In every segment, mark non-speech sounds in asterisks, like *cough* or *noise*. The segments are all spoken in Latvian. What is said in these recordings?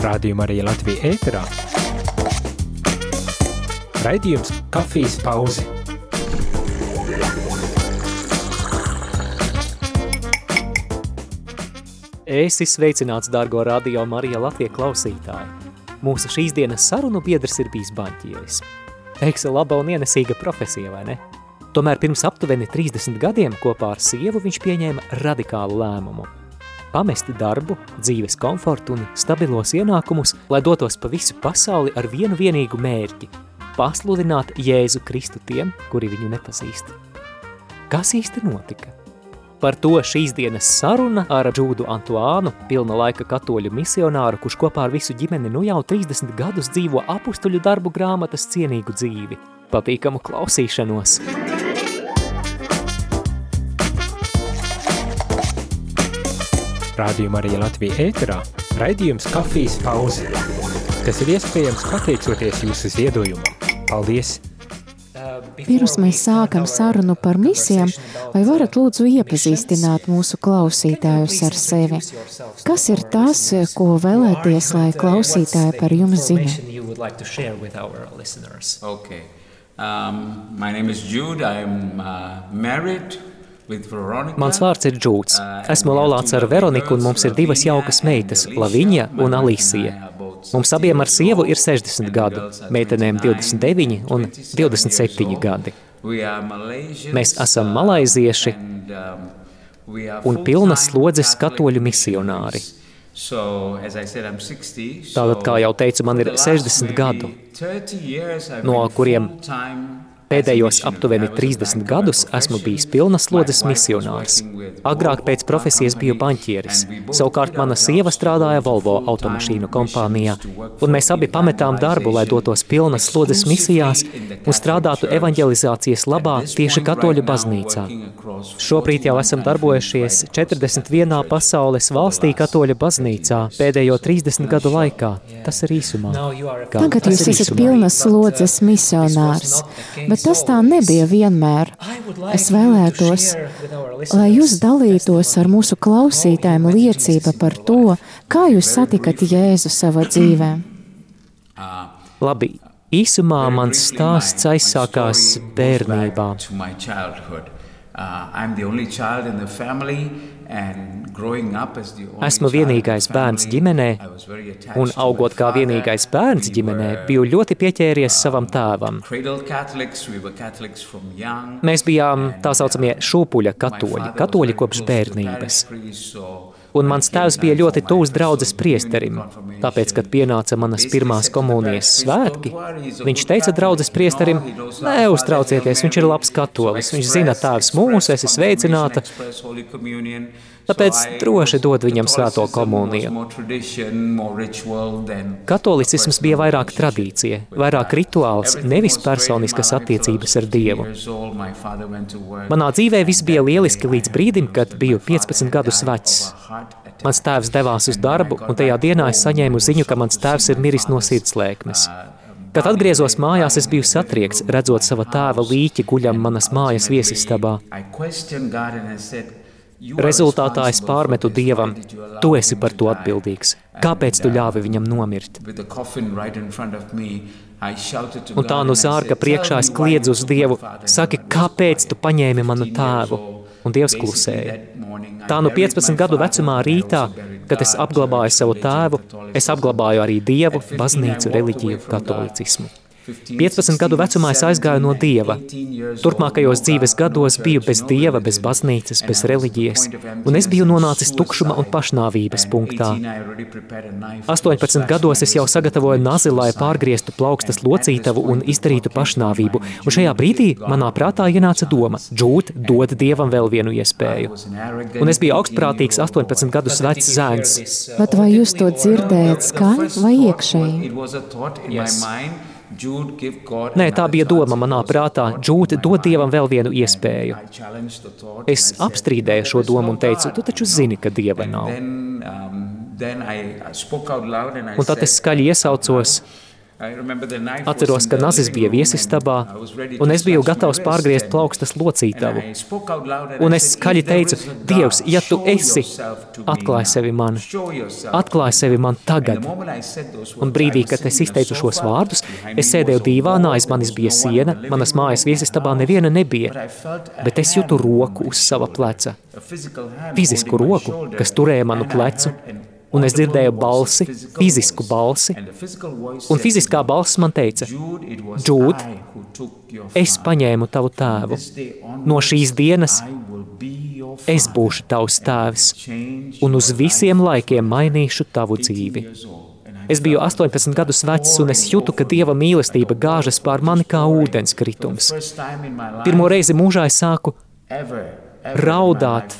Rādījumā arī Latvija ēterā. Raidījums Kafijas pauze. Esi sveicināts, dārgo radio Marija Latvija klausītāji. Mūsu šīs dienas sarunu biedrs ir bijis baņķieris. Teiksa laba un ienesīga profesija, vai ne? Tomēr pirms aptuveni 30 gadiem kopā ar sievu viņš pieņēma radikālu lēmumu. Pamesti darbu, dzīves komfortu un stabilos ienākumus, lai dotos pa visu pasauli ar vienu vienīgu mērķi – pasludināt Jēzu Kristu tiem, kuri viņu nepazīst. Kas īsti notika? Par to šīs dienas saruna ar Džūdu Antuānu, pilna laika katoļu misionāru, kurš kopā ar visu ģimeni nu jau 30 gadus dzīvo apustuļu darbu grāmatas cienīgu dzīvi. Patīkamu klausīšanos! Rādījumā arī Latvija ēterā raidījums Kafijas pauze, kas ir iespējams pateicoties jūsu ziedojumam. Paldies! Pirms mēs sākam sarunu par misijām, vai varat lūdzu iepazīstināt mūsu klausītājus ar sevi? Kas ir tas, ko vēlēties, lai klausītāji par jums zina? Okay. Um, my name is Jude. I'm uh, married Mans vārds ir Džūts. Esmu laulāts ar Veroniku un mums ir divas jaukas meitas, Laviņa un Alīsija. Mums abiem ar sievu ir 60 gadu, meitenēm 29 un 27 gadi. Mēs esam malaizieši un pilnas slodzes katoļu misionāri. Tātad, kā jau teicu, man ir 60 gadu, no kuriem Pēdējos aptuveni 30 gadus esmu bijis pilnas slodzes misionārs. Agrāk pēc profesijas biju baņķieris. Savukārt mana sieva strādāja Volvo automašīnu kompānijā, un mēs abi pametām darbu, lai dotos pilnas slodzes misijās un strādātu evanģelizācijas labā tieši katoļu baznīcā. Šobrīd jau esam darbojušies 41. pasaules valstī katoļu baznīcā pēdējo 30 gadu laikā. Tas ir īsumā. Tagad jūs esat pilnas slodzes misionārs, bet bet tas tā nebija vienmēr. Es vēlētos, lai jūs dalītos ar mūsu klausītājiem liecība par to, kā jūs satikat Jēzu savā dzīvē. Labi, īsumā mans stāsts aizsākās bērnībā. Uh, I'm the only child in the family, Esmu vienīgais bērns ģimenē, un augot kā vienīgais bērns ģimenē, biju ļoti pieķēries savam tēvam. Mēs bijām tā saucamie šūpuļa katoļi, katoļi kopš bērnības. Un mans tēvs bija ļoti tūs draudzes priesterim, tāpēc, kad pienāca manas pirmās komunijas svētki, viņš teica draudzes priesterim, neuztraucieties, viņš ir labs katolis, viņš zina tēvs mūsu, esi sveicināta, Tāpēc droši dod viņam svēto komuniju. Katolicisms bija vairāk tradīcija, vairāk rituāls, nevis personiskas attiecības ar Dievu. Manā dzīvē viss bija lieliski līdz brīdim, kad biju 15 gadus vecs. Mans tēvs devās uz darbu, un tajā dienā es saņēmu ziņu, ka mans tēvs ir miris no sirdslēkmes. Kad atgriezos mājās, es biju satriekts, redzot sava tēva līķi guļam manas mājas viesistabā. Rezultātā es pārmetu Dievam, tu esi par to atbildīgs. Kāpēc tu ļāvi viņam nomirt? Un tā no zārka priekšā es kliedzu uz Dievu, saki, kāpēc tu paņēmi manu tēvu? Un Dievs klusēja. Tā no 15 gadu vecumā rītā, kad es apglabāju savu tēvu, es apglabāju arī Dievu, baznīcu, reliģiju, katolicismu. 15 gadu vecumā es aizgāju no Dieva. Turpmākajos dzīves gados biju bez Dieva, bez baznīcas, bez reliģijas, un es biju nonācis tukšuma un pašnāvības punktā. 18 gados es jau sagatavoju nazi, lai pārgrieztu plaukstas locītavu un izdarītu pašnāvību, un šajā brīdī manā prātā ienāca doma – džūt, dod Dievam vēl vienu iespēju. Un es biju augstprātīgs 18 gadus vecs zēns. Bet vai jūs to dzirdējat skaļi vai iekšēji? Yes. Nē, tā bija doma manā prātā. Džūti dod Dievam vēl vienu iespēju. Es apstrīdēju šo domu un teicu, tu taču zini, ka Dieva nav. Un tad es skaļi iesaucos, Atceros, ka nazis bija viesistabā, un es biju gatavs pārgriezt plaukstas locītavu. Un es skaļi teicu, Dievs, ja tu esi, atklāj sevi man, atklāj sevi man tagad. Un brīdī, kad es izteicu šos vārdus, es sēdēju dīvānā, aiz manis bija siena, manas mājas viesistabā neviena nebija, bet es jūtu roku uz sava pleca, fizisku roku, kas turēja manu plecu, un es dzirdēju balsi, fizisku balsi, un fiziskā balss man teica, Džūd, es paņēmu tavu tēvu. No šīs dienas es būšu tavs tēvs, un uz visiem laikiem mainīšu tavu dzīvi. Es biju 18 gadus vecs, un es jūtu, ka Dieva mīlestība gāžas pār mani kā ūdens kritums. Pirmo reizi mūžā es sāku raudāt,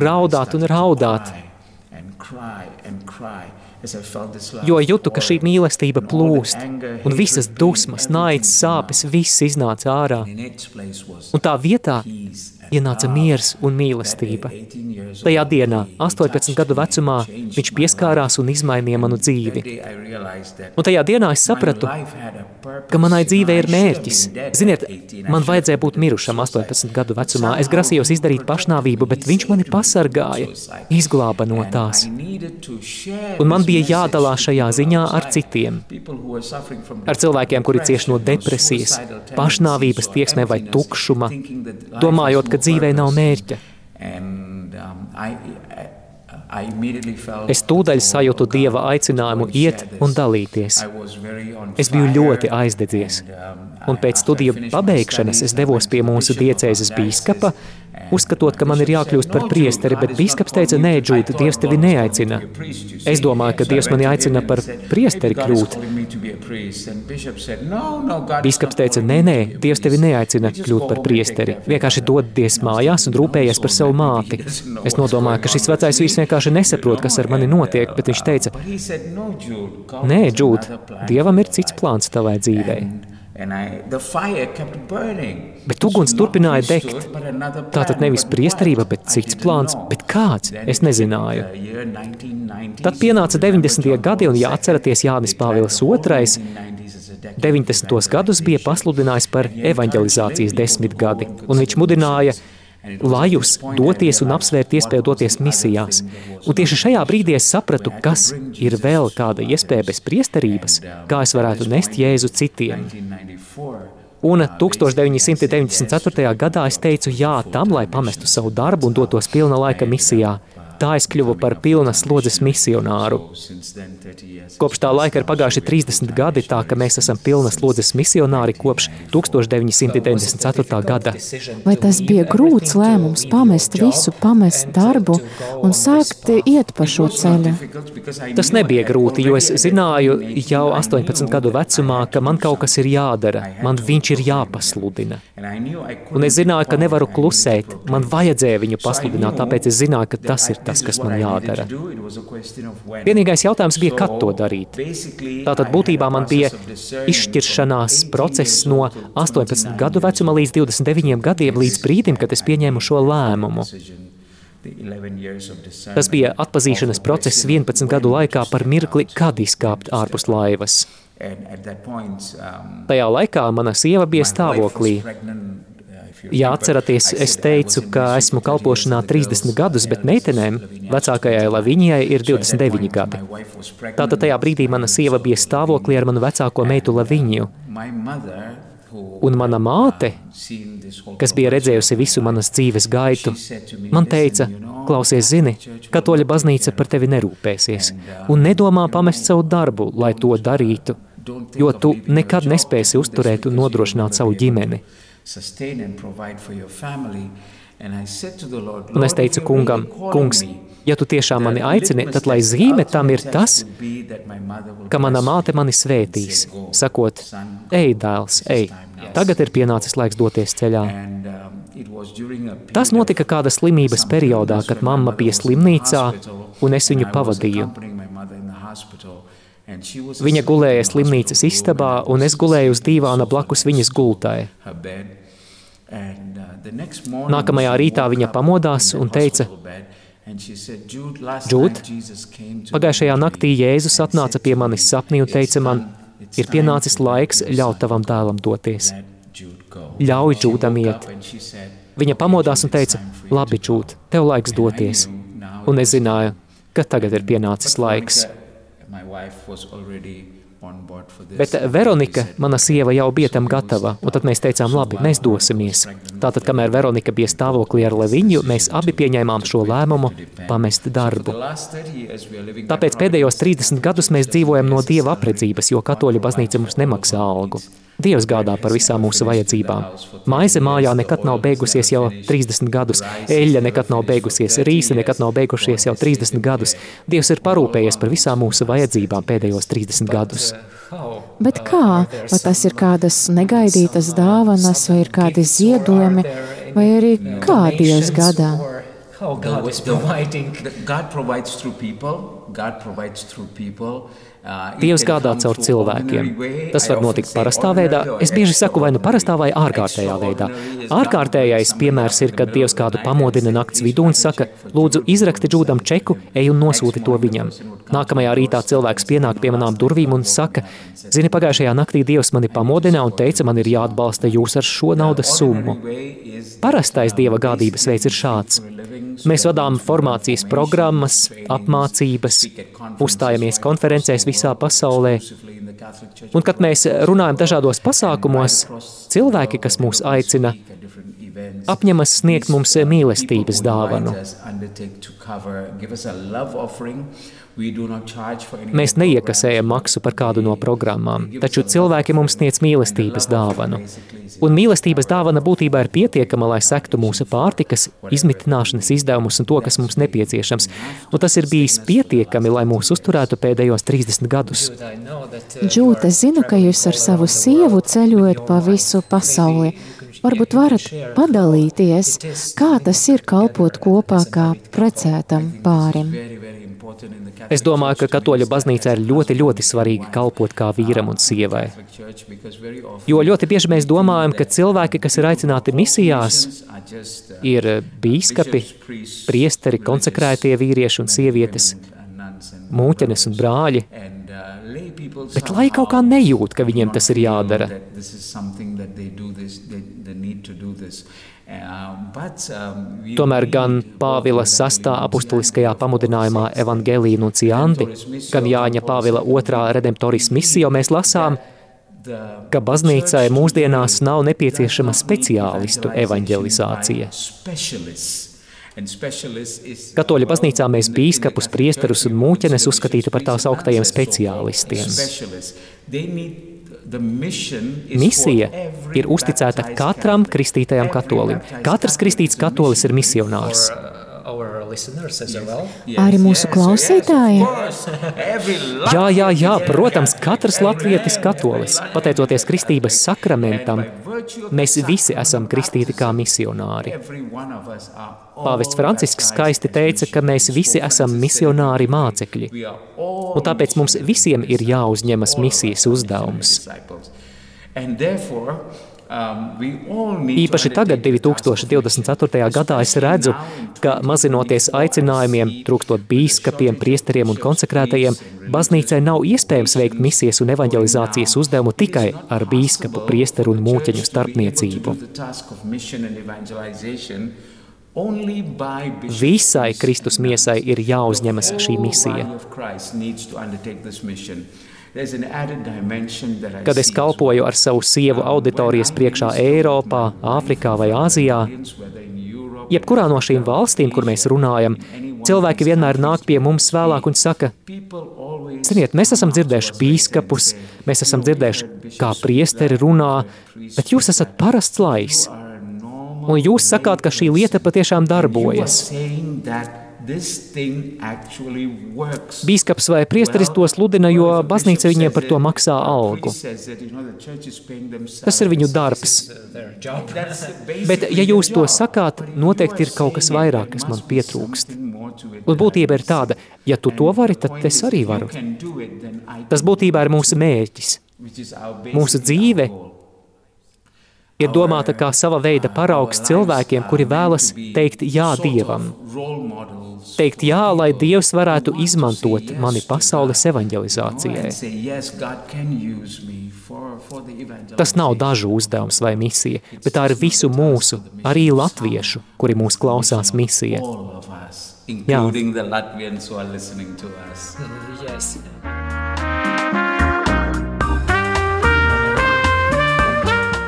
raudāt un raudāt, Jo jūtu, ka šī mīlestība plūst, un visas dusmas, naids, sāpes, viss iznāca ārā. Un tā vietā ienāca miers un mīlestība. Tajā dienā, 18 gadu vecumā, viņš pieskārās un izmainīja manu dzīvi. Un tajā dienā es sapratu, ka manai dzīvē ir mērķis. Ziniet, man vajadzēja būt mirušam 18 gadu vecumā. Es grasījos izdarīt pašnāvību, bet viņš mani pasargāja, izglāba no tās. Un man bija jādalās šajā ziņā ar citiem. Ar cilvēkiem, kuri cieš no depresijas, pašnāvības tieksmē vai tukšuma, domājot, ka dzīvē nav mērķa. Es tūdaļ sajūtu Dieva aicinājumu iet un dalīties. Es biju ļoti aizdedzies. Un pēc studiju pabeigšanas es devos pie mūsu diecēzes bīskapa, uzskatot, ka man ir jākļūst par priesteri, bet bīskaps teica, nē, Džūda, Dievs tevi neaicina. Es domāju, ka Dievs mani aicina par priesteri kļūt. Bīskaps teica, nē, nē, Dievs tevi neaicina kļūt par priesteri. Vienkārši dodies mājās un rūpējies par savu māti. Es nodomāju, ka šis vecais vīrs vienkārši nesaprot, kas ar mani notiek, bet viņš teica, nē, Džūda, Dievam ir cits plāns tavai dzīvei. Bet uguns turpināja degt. Tā tad nevis priesterība, bet cits plāns, bet kāds, es nezināju. Tad pienāca 90. gadi un jāatceraties Jānis Pāvils II. 90. gadus bija pasludinājis par evanģelizācijas desmitgadi, un viņš mudināja lajus doties un apsvērt iespēju doties misijās. Un tieši šajā brīdī es sapratu, kas ir vēl kāda iespēja bez priesterības, kā es varētu nest Jēzu citiem. Un 1994. gadā es teicu jā tam, lai pamestu savu darbu un dotos pilna laika misijā. Tā es kļuvu par pilnas slodzes misionāru. Kopš tā laika ir pagājuši 30 gadi, tā ka mēs esam pilnas slodzes misionāri kopš 1994. gada. Vai tas bija grūts lēmums pamest visu, pamest darbu un sākt iet pa šo ceļu? Tas nebija grūti, jo es zināju jau 18 gadu vecumā, ka man kaut kas ir jādara, man viņš ir jāpasludina. Un es zināju, ka nevaru klusēt, man vajadzēja viņu pasludināt, tāpēc es zināju, ka tas ir tas, kas man jādara. Vienīgais jautājums bija, kad to darīt. Tātad būtībā man bija izšķiršanās process no 18 gadu vecuma līdz 29 gadiem, līdz brīdim, kad es pieņēmu šo lēmumu. Tas bija atpazīšanas process 11 gadu laikā par mirkli, kad izkāpt ārpus laivas. Tajā laikā mana sieva bija stāvoklī. Ja atceraties, es teicu, ka esmu kalpošanā 30 gadus, bet meitenēm, vecākajai Laviņai, ir 29 gadi. Tātad tajā brīdī mana sieva bija stāvoklī ar manu vecāko meitu Laviņu. Un mana māte, kas bija redzējusi visu manas dzīves gaitu, man teica, klausies, zini, katoļa baznīca par tevi nerūpēsies un nedomā pamest savu darbu, lai to darītu, jo tu nekad nespēsi uzturēt un nodrošināt savu ģimeni. Un es teicu kungam, kungs, ja tu tiešām mani aicini, tad lai zīme tam ir tas, ka mana māte mani svētīs, sakot, ej, dēls, ej, tagad ir pienācis laiks doties ceļā. Tas notika kāda slimības periodā, kad mamma bija slimnīcā, un es viņu pavadīju. Viņa gulēja slimnīcas istabā, un es gulēju uz dīvāna blakus viņas gultai. Nākamajā rītā viņa pamodās un teica, Džūd, pagājušajā naktī Jēzus atnāca pie manis sapnī un teica man, ir pienācis laiks ļaut tavam dēlam doties. Ļauj Džūdam iet. Viņa pamodās un teica, labi, Džūd, tev laiks doties. Un es zināju, ka tagad ir pienācis laiks. Bet Veronika, mana sieva, jau bija tam gatava, un tad mēs teicām, labi, mēs dosimies. Tātad, kamēr Veronika bija stāvoklī ar Leviņu, mēs abi pieņēmām šo lēmumu pamest darbu. Tāpēc pēdējos 30 gadus mēs dzīvojam no Dieva apredzības, jo katoļu baznīca mums nemaksā algu. Dievs gādā par visām mūsu vajadzībām. Maize mājā nekad nav beigusies jau 30 gadus, eļļa nekad nav beigusies, rīsa nekad nav beigušies jau 30 gadus. Dievs ir parūpējies par visām mūsu vajadzībām pēdējos 30 gadus. Bet kā? Vai tas ir kādas negaidītas dāvanas, vai ir kādi ziedojumi, vai arī kā Dievs gadā? God provides through people. God provides through people. Dievs gādā caur cilvēkiem. Tas var notikt parastā veidā. Es bieži saku, vai nu parastā vai ārkārtējā veidā. Ārkārtējais piemērs ir, kad Dievs kādu pamodina nakts vidū un saka, lūdzu, izraksti džūdam čeku, ej un nosūti to viņam. Nākamajā rītā cilvēks pienāk pie manām durvīm un saka, zini, pagājušajā naktī Dievs mani pamodina un teica, man ir jāatbalsta jūs ar šo naudas summu. Parastais Dieva gādības veids ir šāds. Mēs vadām formācijas programmas, apmācības, uzstājamies konferencēs visā pasaulē. Un, kad mēs runājam dažādos pasākumos, cilvēki, kas mūs aicina, apņemas sniegt mums mīlestības dāvanu. Mēs neiekasējam maksu par kādu no programmām, taču cilvēki mums sniedz mīlestības dāvanu. Un mīlestības dāvana būtībā ir pietiekama, lai sektu mūsu pārtikas, izmitināšanas izdevumus un to, kas mums nepieciešams. Un tas ir bijis pietiekami, lai mūs uzturētu pēdējos 30 gadus. Džūt, es zinu, ka jūs ar savu sievu ceļojat pa visu pasauli. Varbūt varat padalīties, kā tas ir kalpot kopā kā precētam pārim. Es domāju, ka katoļu baznīcā ir ļoti, ļoti svarīgi kalpot kā vīram un sievai. Jo ļoti bieži mēs domājam, ka cilvēki, kas ir aicināti misijās, ir bīskapi, priesteri, konsekrētie vīrieši un sievietes, mūķenes un brāļi, bet lai kaut kā nejūt, ka viņiem tas ir jādara. Tomēr gan Pāvila sastā apustuliskajā pamudinājumā Evangelija nuncianti, gan Jāņa Pāvila otrā redemptoris misija mēs lasām, ka baznīcai mūsdienās nav nepieciešama speciālistu evanģelizācija. Katoļu baznīcā mēs bīskapus, priesterus un mūķenes uzskatītu par tās augtajiem speciālistiem. Misija ir uzticēta katram kristītajam katolim. Katrs kristīts katolis ir misionārs. Arī mūsu klausītāji? *laughs* Jā, jā, jā, protams, katrs latvietis katolis. Pateicoties kristības sakramentam, mēs visi esam kristīti kā misionāri. Pāvests Francisks skaisti teica, ka mēs visi esam misionāri mācekļi, un tāpēc mums visiem ir jāuzņemas misijas uzdevums. Īpaši tagad, 2024. gadā, es redzu, ka mazinoties aicinājumiem, trūkstot bīskapiem, priesteriem un konsekrētajiem, baznīcai nav iespējams veikt misijas un evanģelizācijas uzdevumu tikai ar bīskapu, priesteru un mūķeņu starpniecību. Visai Kristus miesai ir jāuzņemas šī misija. Kad es kalpoju ar savu sievu auditorijas priekšā Eiropā, Āfrikā vai Āzijā, jebkurā no šīm valstīm, kur mēs runājam, cilvēki vienmēr nāk pie mums vēlāk un saka, ziniet, mēs esam dzirdējuši bīskapus, mēs esam dzirdējuši, kā priesteri runā, bet jūs esat parasts lais. Un jūs sakāt, ka šī lieta patiešām darbojas. Bīskaps vai priesteris to sludina, jo baznīca viņiem par to maksā algu. Tas ir viņu darbs. *laughs* Bet, ja jūs to sakāt, noteikti ir kaut kas vairāk, kas man pietrūkst. Un būtība ir tāda, ja tu to vari, tad es arī varu. Tas būtībā ir mūsu mērķis. Mūsu dzīve ir domāta kā sava veida paraugs cilvēkiem, kuri vēlas teikt jā Dievam. Teikt jā, lai Dievs varētu izmantot mani pasaules evanģelizācijai. Tas nav dažu uzdevums vai misija, bet tā ir visu mūsu, arī latviešu, kuri mūs klausās misija. Us. yes.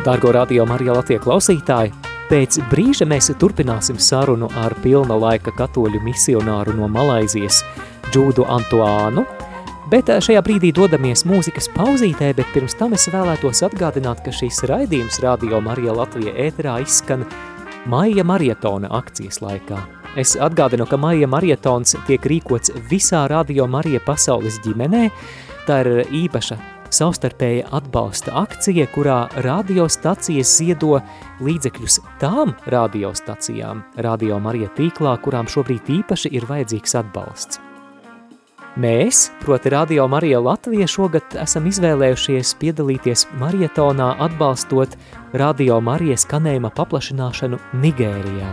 Dārgo radio Marija Latvija klausītāji, pēc brīža mēs turpināsim sarunu ar pilna laika katoļu misionāru no Malaizijas Džūdu Antuānu, bet eh, šajā brīdī dodamies mūzikas pauzītē, bet pirms tam es vēlētos atgādināt, ka šīs raidījums radio Marija Latvija ēterā izskan Maija Marietona akcijas laikā. Es atgādinu, ka Maija Marietons tiek rīkots visā radio Marija pasaules ģimenē, tā ir īpaša savstarpēja atbalsta akcija, kurā radiostacijas ziedo līdzekļus tām radiostacijām, Radio Marija tīklā, kurām šobrīd īpaši ir vajadzīgs atbalsts. Mēs, proti Radio Marija Latvija, šogad esam izvēlējušies piedalīties marietonā atbalstot Radio Marijas skanējuma paplašināšanu Nigērijā.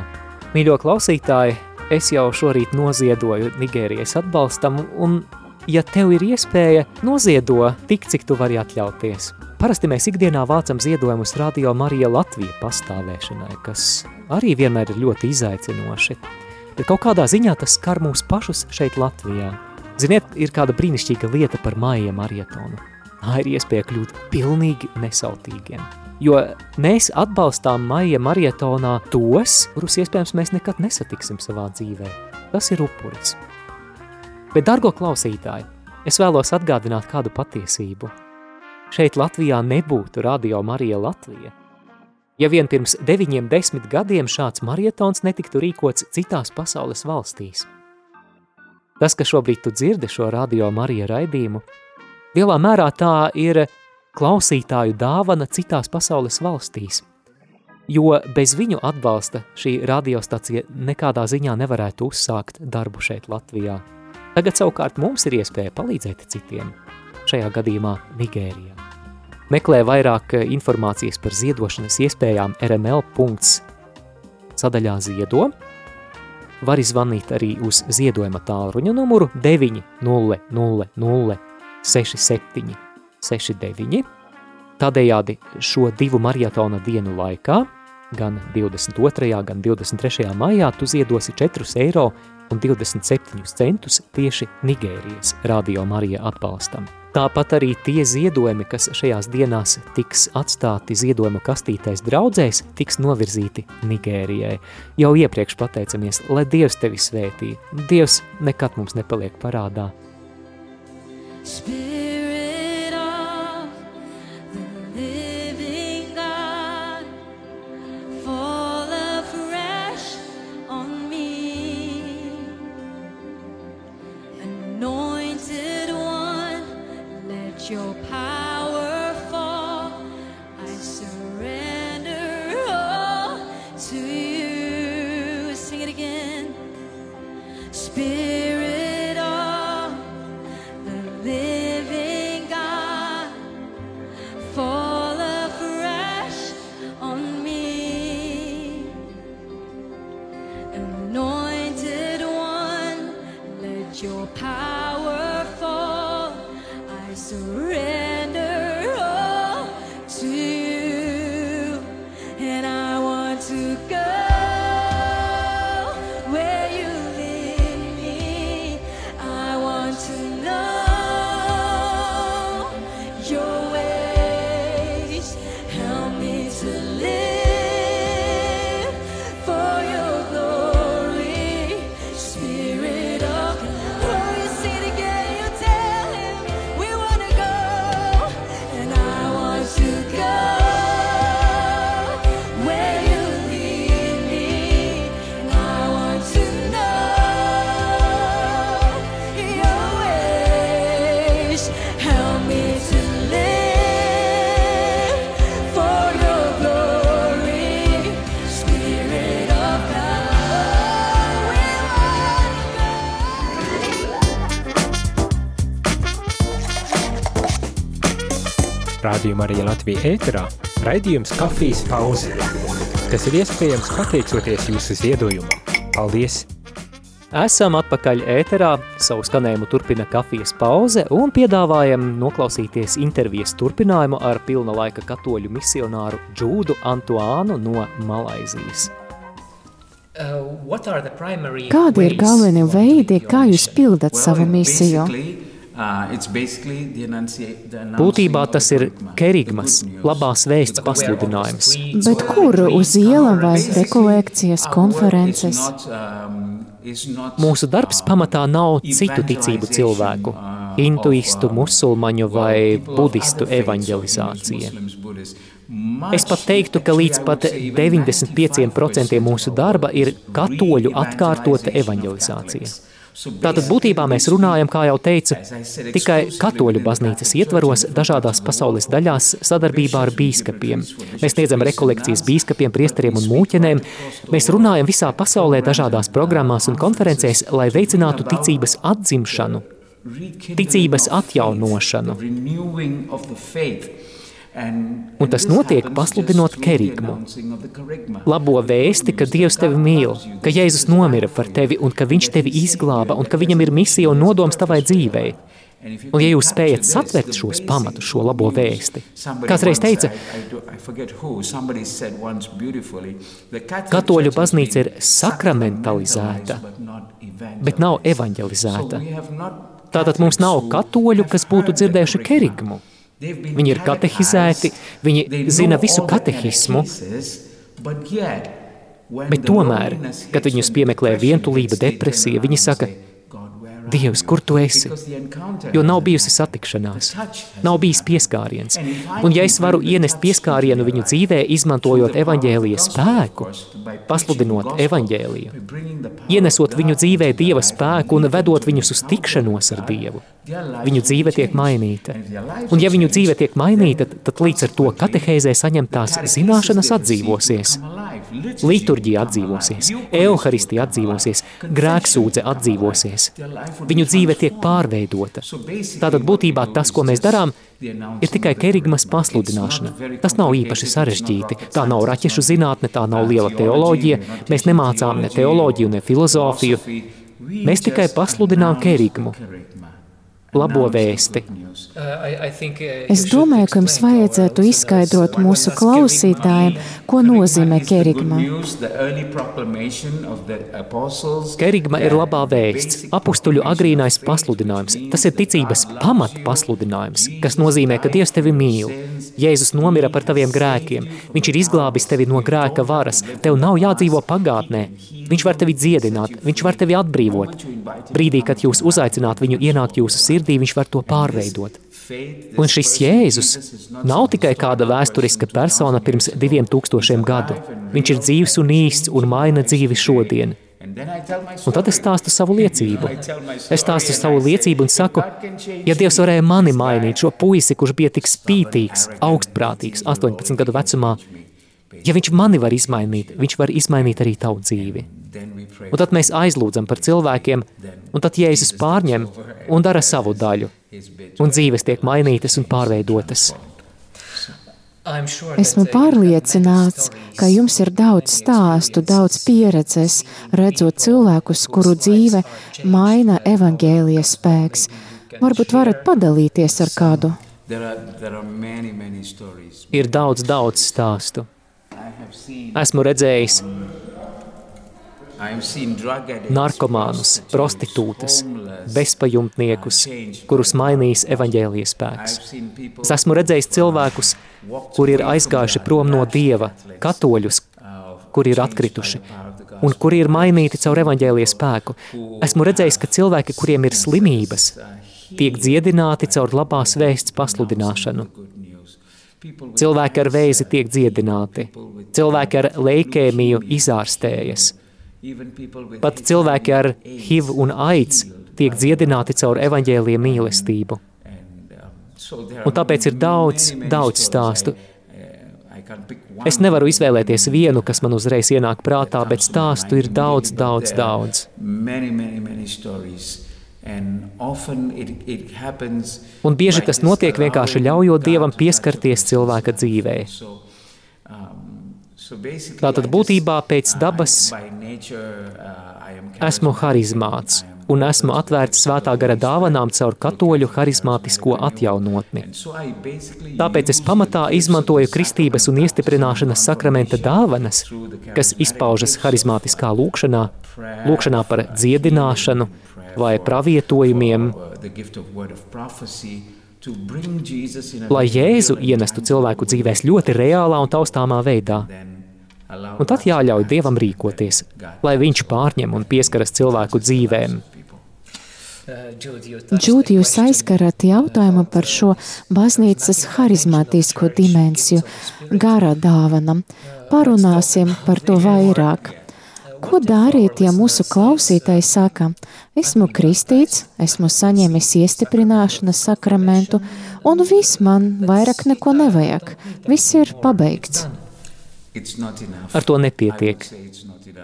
Mīļo klausītāji, es jau šorīt noziedoju Nigērijas atbalstam un ja tev ir iespēja, noziedo tik, cik tu vari atļauties. Parasti mēs ikdienā vācam ziedojumus Radio Marija Latvija pastāvēšanai, kas arī vienmēr ir ļoti izaicinoši. Bet kaut kādā ziņā tas skar mūs pašus šeit Latvijā. Ziniet, ir kāda brīnišķīga lieta par Maija marietonu. Tā ir iespēja kļūt pilnīgi nesautīgiem. Jo mēs atbalstām Maija marietonā tos, kurus iespējams mēs nekad nesatiksim savā dzīvē. Tas ir upuris. Bet, dargo klausītāji, es vēlos atgādināt kādu patiesību. Šeit Latvijā nebūtu Radio Marija Latvija. Ja vien pirms deviņiem desmit gadiem šāds marietons netiktu rīkots citās pasaules valstīs. Tas, ka šobrīd tu dzirdi šo Radio Marija raidījumu, lielā mērā tā ir klausītāju dāvana citās pasaules valstīs, jo bez viņu atbalsta šī radiostacija nekādā ziņā nevarētu uzsākt darbu šeit Latvijā. Tagad savukārt mums ir iespēja palīdzēt citiem, šajā gadījumā Nigērijā. Meklē vairāk eh, informācijas par ziedošanas iespējām rml. sadaļā ziedo. Var izvanīt arī uz ziedojuma tālruņa numuru 900 67 69. Tādējādi šo divu marietona dienu laikā, gan 22. gan 23. maijā, tu ziedosi 4 eiro un 27 centus tieši Nigērijas Radio Marija atbalstam. Tāpat arī tie ziedojumi, kas šajās dienās tiks atstāti ziedojuma kastītais draudzēs, tiks novirzīti Nigērijai. Jau iepriekš pateicamies, lai Dievs tevi svētī. Dievs nekad mums nepaliek parādā. Spirit. Rādījumā arī Latvija ēterā raidījums kafijas pauze, kas ir iespējams pateicoties jūsu ziedojumam. Paldies! Esam atpakaļ ēterā, savu skanējumu turpina kafijas pauze un piedāvājam noklausīties intervijas turpinājumu ar pilna laika katoļu misionāru Džūdu Antuānu no Malaizijas. Kādi ir galvenie veidi, kā jūs pildat savu misiju? Būtībā tas ir kerigmas, labās vēsts pasludinājums. Bet kur uz ielam vai rekolekcijas, konferences? Mūsu darbs pamatā nav citu ticību cilvēku, hinduistu, musulmaņu vai budistu evanģelizācija. Es pat teiktu, ka līdz pat 95% mūsu darba ir katoļu atkārtota evanģelizācija. Tātad būtībā mēs runājam, kā jau teicu, tikai katoļu baznīcas ietvaros dažādās pasaules daļās sadarbībā ar bīskapiem. Mēs sniedzam rekolekcijas bīskapiem, priesteriem un mūķenēm. Mēs runājam visā pasaulē dažādās programmās un konferencēs, lai veicinātu ticības atzimšanu, ticības atjaunošanu. Un tas notiek pasludinot kerigmu. Labo vēsti, ka Dievs tevi mīl, ka Jēzus nomira par tevi un ka viņš tevi izglāba un ka viņam ir misija un nodoms tavai dzīvei. Un ja jūs spējat satvert šos pamatus, šo labo vēsti, kāds reiz teica, katoļu baznīca ir sakramentalizēta, bet nav evanģelizēta. Tātad mums nav katoļu, kas būtu dzirdējuši kerigmu. Viņi ir katehizēti, viņi zina visu katehismu, bet tomēr, kad viņus piemeklē vientulība, depresija, viņi saka, Dievs, kur tu esi? Jo nav bijusi satikšanās, nav bijis pieskāriens. Un ja es varu ienest pieskārienu viņu dzīvē, izmantojot evaņģēlijas spēku, pasludinot evaņģēliju, ienesot viņu dzīvē Dieva spēku un vedot viņus uz tikšanos ar Dievu, viņu dzīve tiek mainīta. Un ja viņu dzīve tiek mainīta, tad līdz ar to katehēzē saņemtās zināšanas atdzīvosies. Liturģija atdzīvosies, eoharistija atdzīvosies, grēksūdze atdzīvosies. Viņu dzīve tiek pārveidota. Tātad būtībā tas, ko mēs darām, ir tikai kerigmas pasludināšana. Tas nav īpaši sarežģīti. Tā nav raķešu zinātne, tā nav liela teoloģija. Mēs nemācām ne teoloģiju, ne filozofiju. Mēs tikai pasludinām kerigmu labo vēsti. Es domāju, ka jums vajadzētu izskaidrot mūsu klausītājiem, ko nozīmē kerigma. Kerigma ir labā vēsts, apustuļu agrīnais pasludinājums. Tas ir ticības pamat pasludinājums, kas nozīmē, ka Dievs tevi mīl. Jēzus nomira par taviem grēkiem. Viņš ir izglābis tevi no grēka varas. Tev nav jādzīvo pagātnē. Viņš var tevi dziedināt, viņš var tevi atbrīvot. Brīdī, kad jūs uzaicināt viņu ienākt jūsu sirdī, viņš var to pārveidot. Un šis Jēzus nav tikai kāda vēsturiska persona pirms diviem tūkstošiem gadu. Viņš ir dzīves un īsts un maina dzīvi šodien. Un tad es stāstu savu liecību. Es stāstu savu liecību un saku, ja Dievs varēja mani mainīt, šo puisi, kurš bija tik spītīgs, augstprātīgs, 18 gadu vecumā, ja viņš mani var izmainīt, viņš var izmainīt arī tavu dzīvi. Un tad mēs aizlūdzam par cilvēkiem, un tad Jēzus pārņem un dara savu daļu, un dzīves tiek mainītas un pārveidotas. Esmu pārliecināts, ka jums ir daudz stāstu, daudz pieredzes, redzot cilvēkus, kuru dzīve maina evaņģēlijas spēks. Varbūt varat padalīties ar kādu? Ir daudz, daudz stāstu. Esmu redzējis narkomānus, prostitūtas, bezpajumtniekus, kurus mainīs evaņģēlijas spēks. Es esmu redzējis cilvēkus, kuri ir aizgājuši prom no Dieva, katoļus, kuri ir atkrituši, un kuri ir mainīti caur evaņģēlijas spēku. Esmu redzējis, ka cilvēki, kuriem ir slimības, tiek dziedināti caur labās vēsts pasludināšanu. Cilvēki ar vēzi tiek dziedināti, cilvēki ar leikēmiju izārstējas – Pat cilvēki ar HIV un AIDS tiek dziedināti caur evaņģēliem mīlestību. Un tāpēc ir daudz, daudz stāstu. Es nevaru izvēlēties vienu, kas man uzreiz ienāk prātā, bet stāstu ir daudz, daudz, daudz. Un bieži tas notiek vienkārši ļaujot Dievam pieskarties cilvēka dzīvē. Tātad būtībā pēc dabas esmu harizmāts un esmu atvērts svētā gara dāvanām caur katoļu harizmātisko atjaunotni. Tāpēc es pamatā izmantoju kristības un iestiprināšanas sakramenta dāvanas, kas izpaužas harizmātiskā lūkšanā, lūkšanā par dziedināšanu vai pravietojumiem, lai Jēzu ienestu cilvēku dzīvēs ļoti reālā un taustāmā veidā. Un tad jāļauj Dievam rīkoties, lai viņš pārņem un pieskaras cilvēku dzīvēm. Džūdi, jūs aizskarat jautājumu par šo baznīcas harizmātisko dimensiju, gara dāvanam. Parunāsim par to vairāk. Ko darīt, ja mūsu klausītāji saka, esmu kristīts, esmu saņēmis iestiprināšanas sakramentu, un viss man vairāk neko nevajag, viss ir pabeigts. Ar to nepietiek.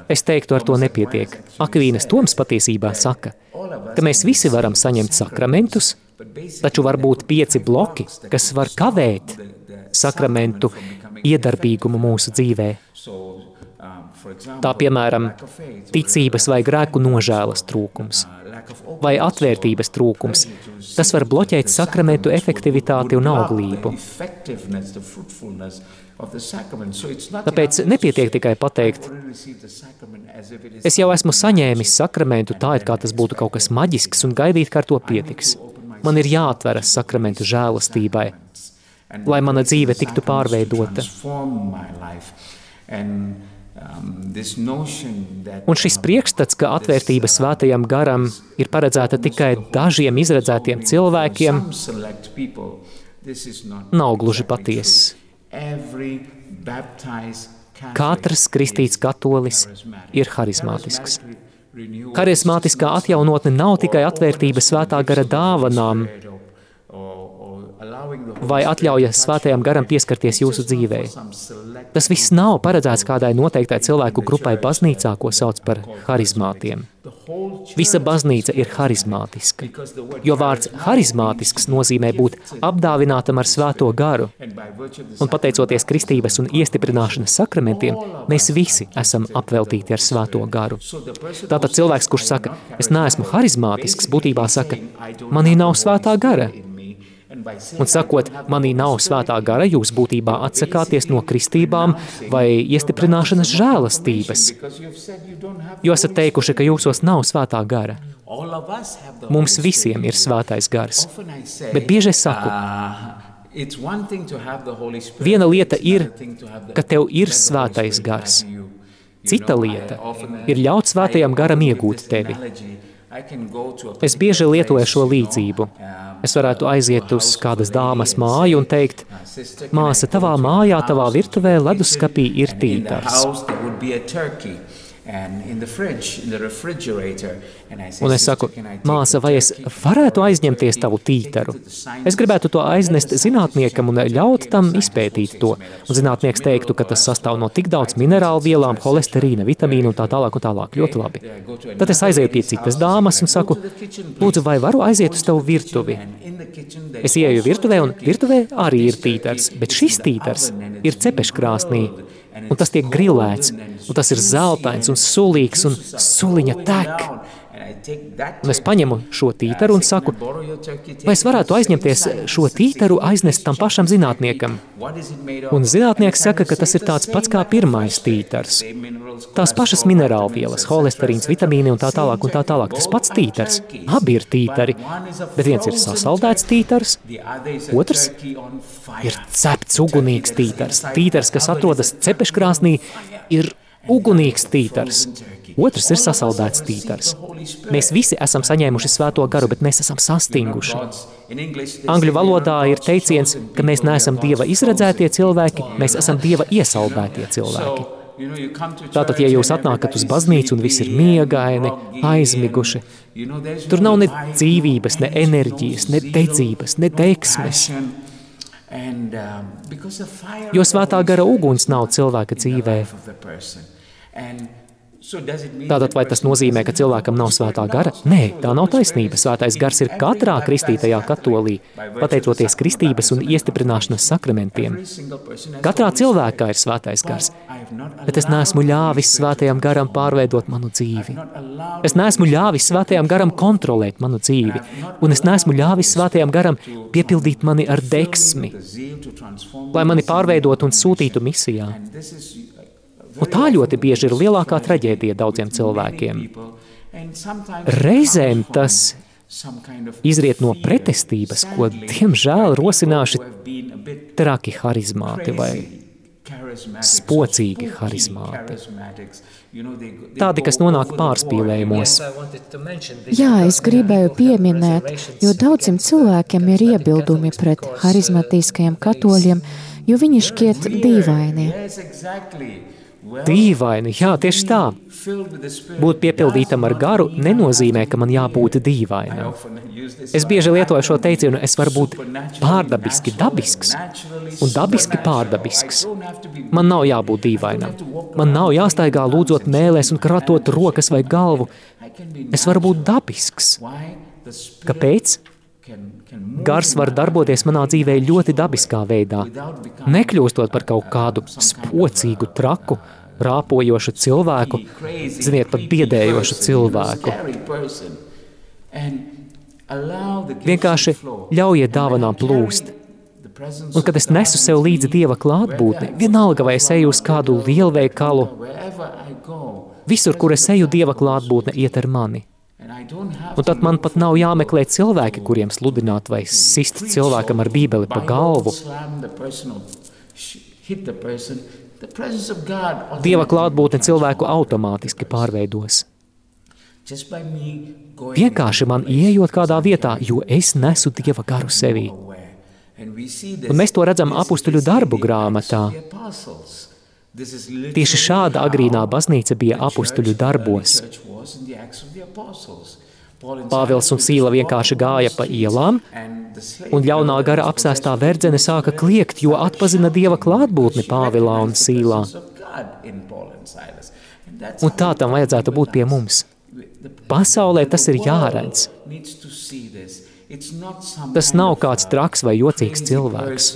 Es teiktu, ar to nepietiek. Akvīnas Toms patiesībā saka, ka mēs visi varam saņemt sakramentus, taču var būt pieci bloki, kas var kavēt sakramentu iedarbīgumu mūsu dzīvē. Tā piemēram, ticības vai grēku nožēlas trūkums, vai atvērtības trūkums. Tas var bloķēt sakramentu efektivitāti un auglību. Tāpēc nepietiek tikai pateikt, es jau esmu saņēmis sakramentu, tā it kā tas būtu kaut kas maģisks un gaidīt, ka ar to pietiks. Man ir jāatveras sakramentu žēlastībai, lai mana dzīve tiktu pārveidota. Un šis priekšstats, ka atvērtība svētajam garam ir paredzēta tikai dažiem izredzētiem cilvēkiem, nav gluži patiesa. Katrs kristīts katolis ir harizmātisks. Harizmātiskā atjaunotne nav tikai atvērtība svētā gara dāvanām, vai atļauja svētajam garam pieskarties jūsu dzīvē. Tas viss nav paredzēts kādai noteiktai cilvēku grupai baznīcā, ko sauc par harizmātiem. Visa baznīca ir harizmātiska, jo vārds harizmātisks nozīmē būt apdāvinātam ar svēto garu. Un pateicoties kristības un iestiprināšanas sakramentiem, mēs visi esam apveltīti ar svēto garu. Tātad cilvēks, kurš saka, es neesmu harizmātisks, būtībā saka, manī nav svētā gara. Un sakot, manī nav svētā gara, jūs būtībā atsakāties no kristībām vai iestiprināšanas žēlastības, jo esat teikuši, ka jūsos nav svētā gara. Mums visiem ir svētais gars, bet bieži es saku, viena lieta ir, ka tev ir svētais gars, cita lieta ir ļaut svētajam garam iegūt tevi. Es bieži lietoju šo līdzību. Es varētu aiziet uz kādas dāmas māju un teikt, māsa, tavā mājā, tavā virtuvē leduskapī ir tītars. Un es saku, māsa, vai es varētu aizņemties tavu tītaru? Es gribētu to aiznest zinātniekam un ļaut tam izpētīt to. Un zinātnieks teiktu, ka tas sastāv no tik daudz minerālu vielām, holesterīna, vitamīnu un tā tālāk un tālāk. Ļoti labi. Tad es aizēju pie citas dāmas un saku, lūdzu, vai varu aiziet uz tavu virtuvi? Es ieeju virtuvē un virtuvē arī ir tītars, bet šis tītars ir cepeškrāsnī un tas tiek grilēts, un tas ir zeltains un sulīgs, un suliņa tek. Un es paņemu šo tītaru un saku, vai es varētu aizņemties šo tītaru aiznest tam pašam zinātniekam? Un zinātnieks saka, ka tas ir tāds pats kā pirmais tītars. Tās pašas minerālvielas, holesterīns, vitamīni un tā tālāk un tā tālāk. Tas pats tītars. Abi ir tītari, bet viens ir sasaldēts tītars, otrs ir cepts ugunīgs tītars. Tītars, kas atrodas cepeškrāsnī, ir ugunīgs tītars. Otrs ir sasaldēts tītars. Mēs visi esam saņēmuši svēto garu, bet mēs esam sastinguši. Angļu valodā ir teiciens, ka mēs neesam Dieva izredzētie cilvēki, mēs esam Dieva iesaldētie cilvēki. Tātad, ja jūs atnākat uz baznīcu un viss ir miegaini, aizmiguši, tur nav ne dzīvības, ne enerģijas, ne dedzības, ne deksmes. Jo svētā gara uguns nav cilvēka dzīvē. Tātad vai tas nozīmē, ka cilvēkam nav svētā gara? Nē, tā nav taisnība. Svētais gars ir katrā kristītajā katolī, pateicoties kristības un iestiprināšanas sakramentiem. Katrā cilvēkā ir svētais gars, bet es neesmu ļāvis svētajam garam pārveidot manu dzīvi. Es neesmu ļāvis svētajam garam kontrolēt manu dzīvi, un es neesmu ļāvis svētajam garam piepildīt mani ar deksmi, lai mani pārveidot un sūtītu misijā. Un tā ļoti bieži ir lielākā traģēdija daudziem cilvēkiem. Reizēm tas izriet no pretestības, ko, diemžēl, rosināši traki harizmāti vai spocīgi harizmāti. Tādi, kas nonāk pārspīlējumos. Jā, es gribēju pieminēt, jo daudziem cilvēkiem ir iebildumi pret harizmatiskajiem katoļiem, jo viņi šķiet dīvaini. Dīvaini, jā, tieši tā. Būt piepildītam ar garu nenozīmē, ka man jābūt dīvainam. Es bieži lietoju šo teicienu, es varu būt pārdabiski dabisks un dabiski pārdabisks. Man nav jābūt dīvainam. Man nav jāstaigā lūdzot mēlēs un kratot rokas vai galvu. Es varu būt dabisks. Kāpēc? Gars var darboties manā dzīvē ļoti dabiskā veidā, nekļūstot par kaut kādu spocīgu, traku, rāpojošu cilvēku, ziniet, pat biedējošu cilvēku. Vienkārši ļaujiet dāvanām plūst. Un kad es nesu sev līdzi Dieva klātbūtni, vienalga vai es eju uz kādu lielveikalu, visur, kur es eju, Dieva klātbūtne iet ar mani. Un tad man pat nav jāmeklē cilvēki, kuriem sludināt vai sist cilvēkam ar bībeli pa galvu. Dieva klātbūtne cilvēku automātiski pārveidos. Vienkārši man ieejot kādā vietā, jo es nesu Dieva garu sevī. Un mēs to redzam apustuļu darbu grāmatā. Tieši šāda agrīnā baznīca bija apustuļu darbos. Pāvils un Sīla vienkārši gāja pa ielām, un ļaunā gara apsēstā verdzene sāka kliegt, jo atpazina Dieva klātbūtni Pāvilā un Sīlā. Un tā tam vajadzētu būt pie mums. Pasaulē tas ir jāredz. Tas nav kāds traks vai jocīgs cilvēks.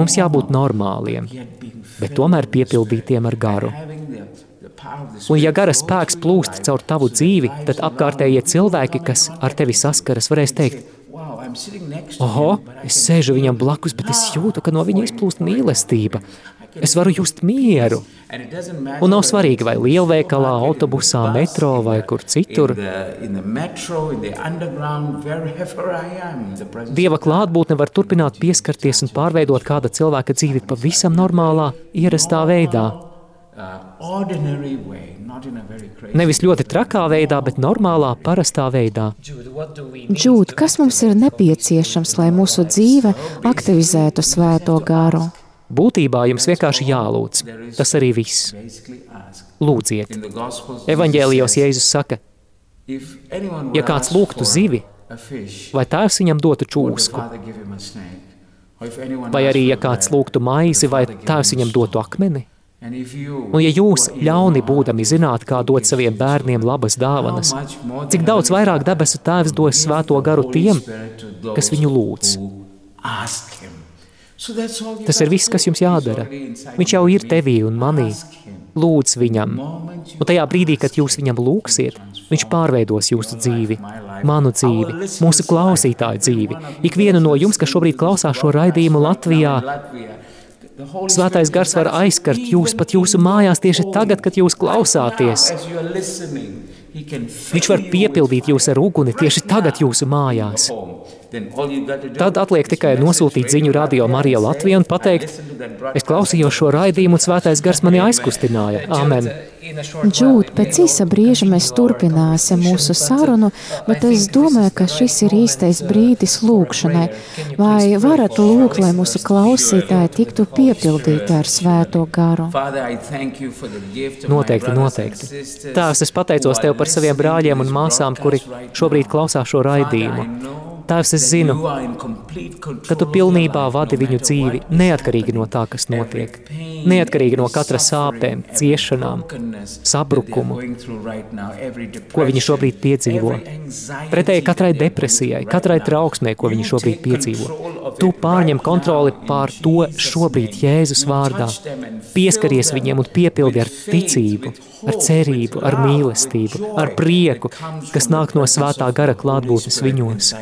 Mums jābūt normāliem, bet tomēr piepildītiem ar garu. Un ja gara spēks plūst caur tavu dzīvi, tad apkārtējie cilvēki, kas ar tevi saskaras, varēs teikt, oho, es sēžu viņam blakus, bet es jūtu, ka no viņa izplūst mīlestība. Es varu just mieru. Un nav svarīgi, vai lielveikalā, autobusā, metro vai kur citur. Dieva klātbūtne var turpināt pieskarties un pārveidot kāda cilvēka dzīvi pavisam normālā, ierastā veidā. Nevis ļoti trakā veidā, bet normālā, parastā veidā. Džūd, kas mums ir nepieciešams, lai mūsu dzīve aktivizētu svēto garu? Būtībā jums vienkārši jālūdz. Tas arī viss. Lūdziet. Evanģēlijos Jēzus saka, ja kāds lūgtu zivi, vai tēvs viņam dotu čūsku? Vai arī, ja kāds lūgtu maizi, vai tēvs viņam dotu akmeni? Un ja jūs, ļauni būdami, zināt, kā dot saviem bērniem labas dāvanas, cik daudz vairāk debesu tēvs dos svēto garu tiem, kas viņu lūdz. Tas ir viss, kas jums jādara. Viņš jau ir tevī un manī. Lūdz viņam. Un tajā brīdī, kad jūs viņam lūksiet, viņš pārveidos jūsu dzīvi, manu dzīvi, mūsu klausītāju dzīvi. Ikvienu no jums, kas šobrīd klausās šo raidījumu Latvijā, Svētais gars var aizskart jūs pat jūsu mājās tieši tagad, kad jūs klausāties. Viņš var piepildīt jūs ar uguni tieši tagad jūsu mājās. Tad atliek tikai nosūtīt ziņu radio Marija Latvija un pateikt, es klausījos šo raidījumu un svētais gars mani aizkustināja. Amen. Džūt, pēc īsa brīža mēs turpināsim mūsu sarunu, bet es domāju, ka šis ir īstais brīdis lūkšanai. Vai varat lūgt, lai mūsu klausītāji tiktu piepildīti ar svēto garu? Noteikti, noteikti. Tās es pateicos Tev par saviem brāļiem un māsām, kuri šobrīd klausās šo raidījumu. Tēvs, es zinu, ka tu pilnībā vadi viņu dzīvi, neatkarīgi no tā, kas notiek, neatkarīgi no katra sāpēm, ciešanām, sabrukumu, ko viņi šobrīd piedzīvo. Pretēji katrai depresijai, katrai trauksmē, ko viņi šobrīd piedzīvo. Tu pārņem kontroli pār to šobrīd Jēzus vārdā. Pieskaries viņiem un piepildi ar ticību, ar cerību, ar mīlestību, ar prieku, kas nāk no svētā gara klātbūtnes viņos.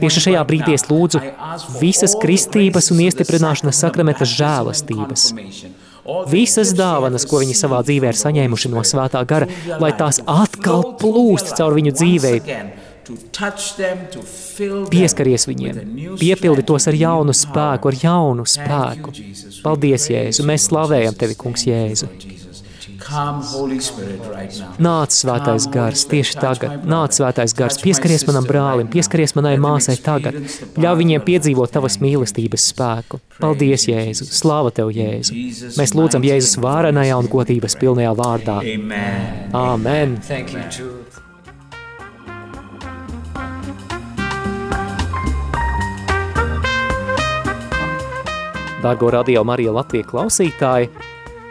Tieši šajā brīdī es lūdzu visas kristības un iestiprināšanas sakramentas žēlastības. Visas dāvanas, ko viņi savā dzīvē ir saņēmuši no svētā gara, lai tās atkal plūst caur viņu dzīvei, Pieskaries viņiem, piepildi tos ar jaunu spēku, ar jaunu spēku. Paldies, Jēzu, mēs slavējam Tevi, kungs Jēzu. Nāc, svētais gars, tieši tagad. Nāc, svētais gars, pieskaries manam brālim, pieskaries manai māsai tagad. Ļauj viņiem piedzīvot tavas mīlestības spēku. Paldies, Jēzu, slāva tev, Jēzu. Mēs lūdzam Jēzus vārenajā un godības pilnajā vārdā. Amen. Thank you, Jude. Dārgo radio Marija Latvija klausītāji,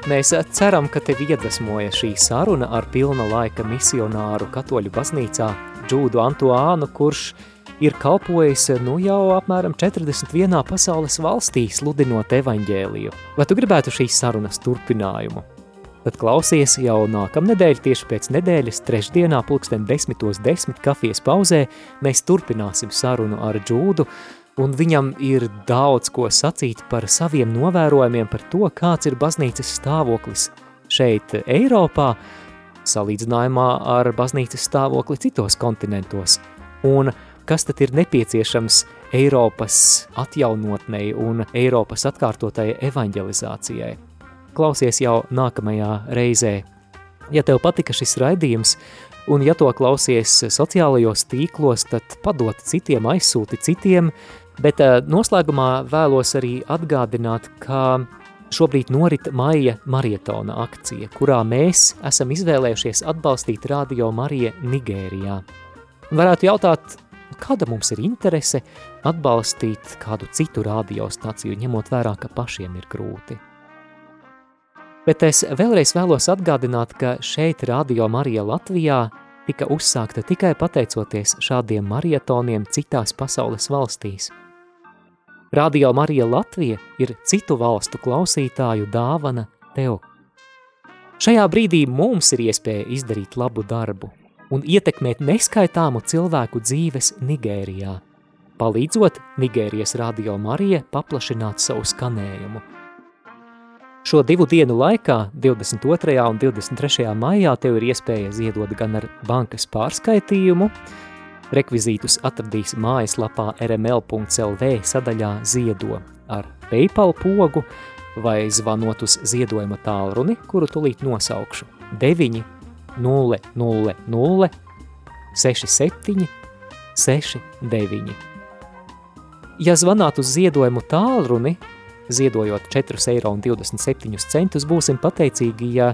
mēs ceram, ka tev iedvesmoja šī saruna ar pilna laika misionāru katoļu baznīcā Džūdu Antuānu, kurš ir kalpojis nu jau apmēram 41. pasaules valstī sludinot evaņģēliju. Vai tu gribētu šīs sarunas turpinājumu? Tad klausies jau nākamnedēļ, tieši pēc nedēļas, trešdienā, pulksten 10.10 kafijas pauzē, mēs turpināsim sarunu ar Džūdu, un viņam ir daudz ko sacīt par saviem novērojumiem par to, kāds ir baznīcas stāvoklis šeit Eiropā, salīdzinājumā ar baznīcas stāvokli citos kontinentos, un kas tad ir nepieciešams Eiropas atjaunotnei un Eiropas atkārtotai evanģelizācijai. Klausies jau nākamajā reizē. Ja tev patika šis raidījums, un ja to klausies sociālajos tīklos, tad padot citiem, aizsūti citiem, Bet uh, noslēgumā vēlos arī atgādināt, ka šobrīd norit maija marietona akcija, kurā mēs esam izvēlējušies atbalstīt Radio Marija Nigērijā. Varētu jautāt, kāda mums ir interese atbalstīt kādu citu radiostaciju, ņemot vērā, ka pašiem ir grūti. Bet es vēlreiz vēlos atgādināt, ka šeit Radio Marija Latvijā tika uzsākta tikai pateicoties šādiem marietoniem citās pasaules valstīs. Radio Marija Latvija ir citu valstu klausītāju dāvana tev. Šajā brīdī mums ir iespēja izdarīt labu darbu un ietekmēt neskaitāmu cilvēku dzīves Nigērijā, palīdzot Nigērijas Radio Marija paplašināt savu skanējumu – Šo divu dienu laikā, 22. un 23. maijā, tev ir iespēja ziedot gan ar bankas pārskaitījumu, rekvizītus atradīs mājaslapā rml.lv sadaļā ziedo ar PayPal pogu vai zvanot uz ziedojuma tālruni, kuru tulīt nosaukšu 9 0 0 0 67 69. Ja zvanāt uz ziedojumu tālruni, ziedojot 4,27 eiro, būsim pateicīgi, ja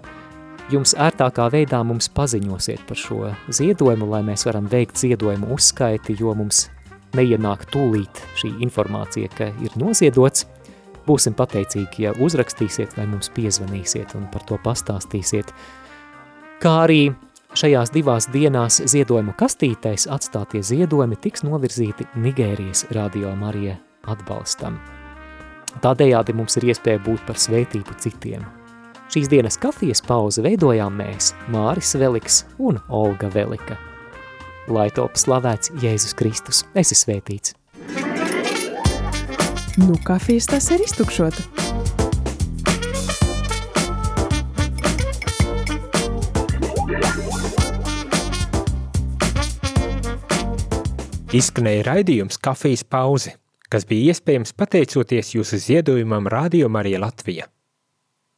jums ērtākā veidā mums paziņosiet par šo ziedojumu, lai mēs varam veikt ziedojumu uzskaiti, jo mums neienāk tūlīt šī informācija, ka ir noziedots. Būsim pateicīgi, ja uzrakstīsiet vai mums piezvanīsiet un par to pastāstīsiet. Kā arī šajās divās dienās ziedojumu kastītēs atstātie ziedojumi tiks novirzīti Nigērijas radio Marija atbalstam. Tādējādi mums ir iespēja būt par svētību citiem. Šīs dienas kafijas pauze veidojām mēs, Māris Veliks un Olga Velika. Lai top slavēts Jēzus Kristus, esi svētīts. Nu, kafijas tas ir iztukšota. Izskanēja raidījums kafijas pauze kas bija iespējams pateicoties jūsu ziedojumam Radio Marija Latvija.